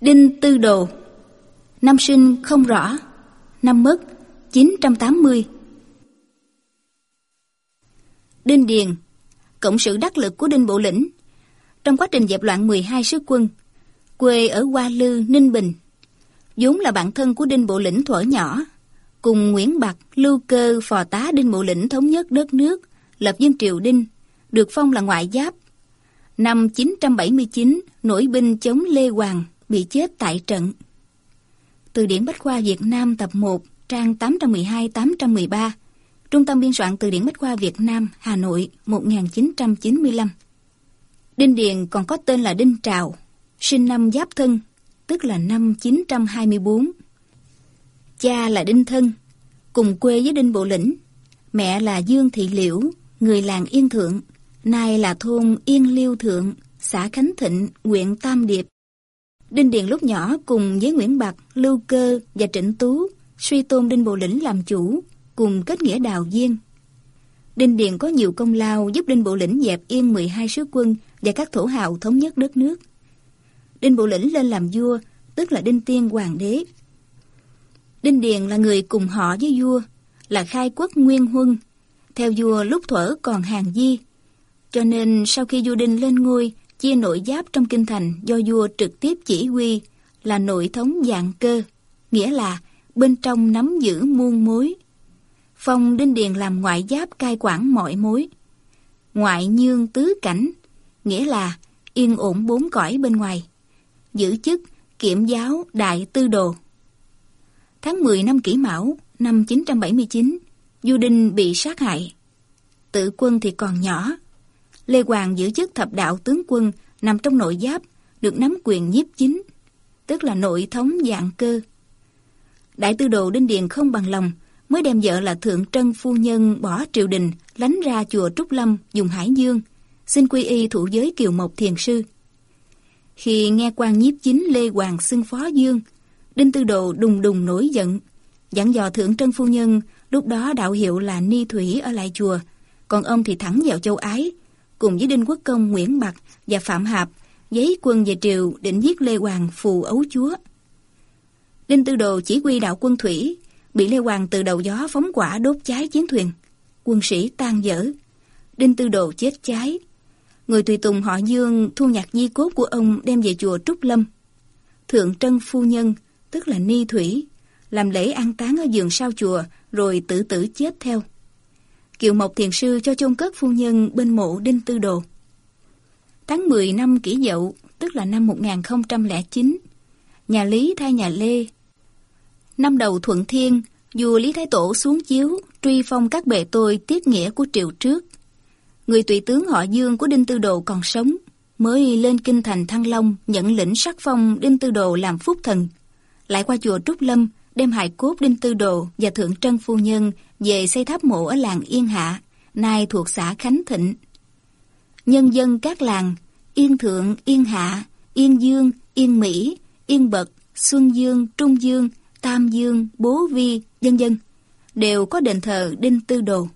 Đinh Tư Đồ. Năm sinh không rõ. Năm mất 980 Đinh Điền Cộng sự đắc lực của Đinh Bộ Lĩnh. Trong quá trình dẹp loạn 12 sứ quân Quê ở Hoa Lư, Ninh Bình vốn là bạn thân của Đinh Bộ Lĩnh thuở nhỏ Cùng Nguyễn Bạc, Lưu Cơ, phò tá Đinh Bộ Lĩnh thống nhất đất nước Lập dân triều Đinh Được phong là ngoại giáp. Năm 979 Nổi binh chống Lê Hoàng. Bị chết tại trận. Từ điển Bách Khoa Việt Nam tập 1 Trang 812-813 Trung tâm biên soạn Từ điển Bách Khoa Việt Nam Hà Nội 1995 Đinh Điền còn có tên là Đinh Trào Sinh năm Giáp Thân Tức là năm 924 Cha là Đinh Thân Cùng quê với Đinh Bộ Lĩnh Mẹ là Dương Thị Liễu Người làng Yên Thượng nay là thôn Yên Liêu Thượng, xã Khánh Thịnh, huyện Tam Điệp. Đinh Điền lúc nhỏ cùng với Nguyễn Bạc, Lưu Cơ và Trịnh Tú suy tôn Đinh Bộ Lĩnh làm chủ, cùng kết nghĩa đào viên. Đinh Điền có nhiều công lao giúp Đinh Bộ Lĩnh dẹp yên 12 sứ quân và các thổ hào thống nhất đất nước. Đinh Bộ Lĩnh lên làm vua, tức là Đinh Tiên Hoàng đế. Đinh Điền là người cùng họ với vua, là khai quốc nguyên huân. Theo vua lúc thuở còn hàng di, cho nên sau khi vua Đinh lên ngôi, chia nội giáp trong kinh thành do vua trực tiếp chỉ huy là nội thống dạng cơ, nghĩa là bên trong nắm giữ muôn mối. Phong Đinh Điền làm ngoại giáp cai quản mọi mối. Ngoại nhương tứ cảnh, nghĩa là yên ổn bốn cõi bên ngoài. Giữ chức kiểm giáo đại tư đồ. Tháng 10 năm kỷ mão, năm 979, du Đinh bị sát hại. Tự quân thì còn nhỏ, Lê Hoàng giữ chức thập đạo tướng quân nằm trong nội giáp, được nắm quyền nhiếp chính, tức là nội thống dạng cơ. Đại tư đồ Đinh Điền không bằng lòng, mới đem vợ là Thượng Trân Phu Nhân bỏ triều đình, lánh ra chùa Trúc Lâm, dùng Hải Dương, xin quy y thủ giới Kiều Mộc Thiền Sư. Khi nghe quan nhiếp chính Lê Hoàng xưng phó Dương, Đinh Tư Đồ đùng đùng nổi giận, dặn dò Thượng Trân Phu Nhân lúc đó đạo hiệu là Ni Thủy ở lại chùa, còn ông thì thẳng vào châu Ái, cùng với Đinh Quốc Công Nguyễn Bạc và Phạm Hạp giấy quân về triều định giết Lê Hoàng phù ấu chúa. Đinh Tư Đồ chỉ huy đạo quân thủy, bị Lê Hoàng từ đầu gió phóng quả đốt cháy chiến thuyền. Quân sĩ tan dở. Đinh Tư Đồ chết cháy. Người tùy tùng họ Dương thu nhặt di cốt của ông đem về chùa Trúc Lâm. Thượng Trân Phu Nhân, tức là Ni Thủy, làm lễ an táng ở giường sau chùa rồi tự tử chết theo. Kiều Mộc Thiền Sư cho chôn cất phu nhân bên mộ Đinh Tư Đồ. Tháng 10 năm kỷ dậu, tức là năm 1009, nhà Lý thay nhà Lê. Năm đầu Thuận Thiên, vua Lý Thái Tổ xuống chiếu, truy phong các bệ tôi tiết nghĩa của triều trước. Người tùy tướng họ Dương của Đinh Tư Đồ còn sống, mới lên kinh thành Thăng Long nhận lĩnh sắc phong Đinh Tư Đồ làm phúc thần. Lại qua chùa Trúc Lâm, đem hài cốt Đinh Tư Đồ và Thượng Trân Phu Nhân về xây tháp mộ ở làng Yên Hạ, nay thuộc xã Khánh Thịnh. Nhân dân các làng Yên Thượng, Yên Hạ, Yên Dương, Yên Mỹ, Yên Bật, Xuân Dương, Trung Dương, Tam Dương, Bố Vi, dân dân đều có đền thờ Đinh Tư Đồ.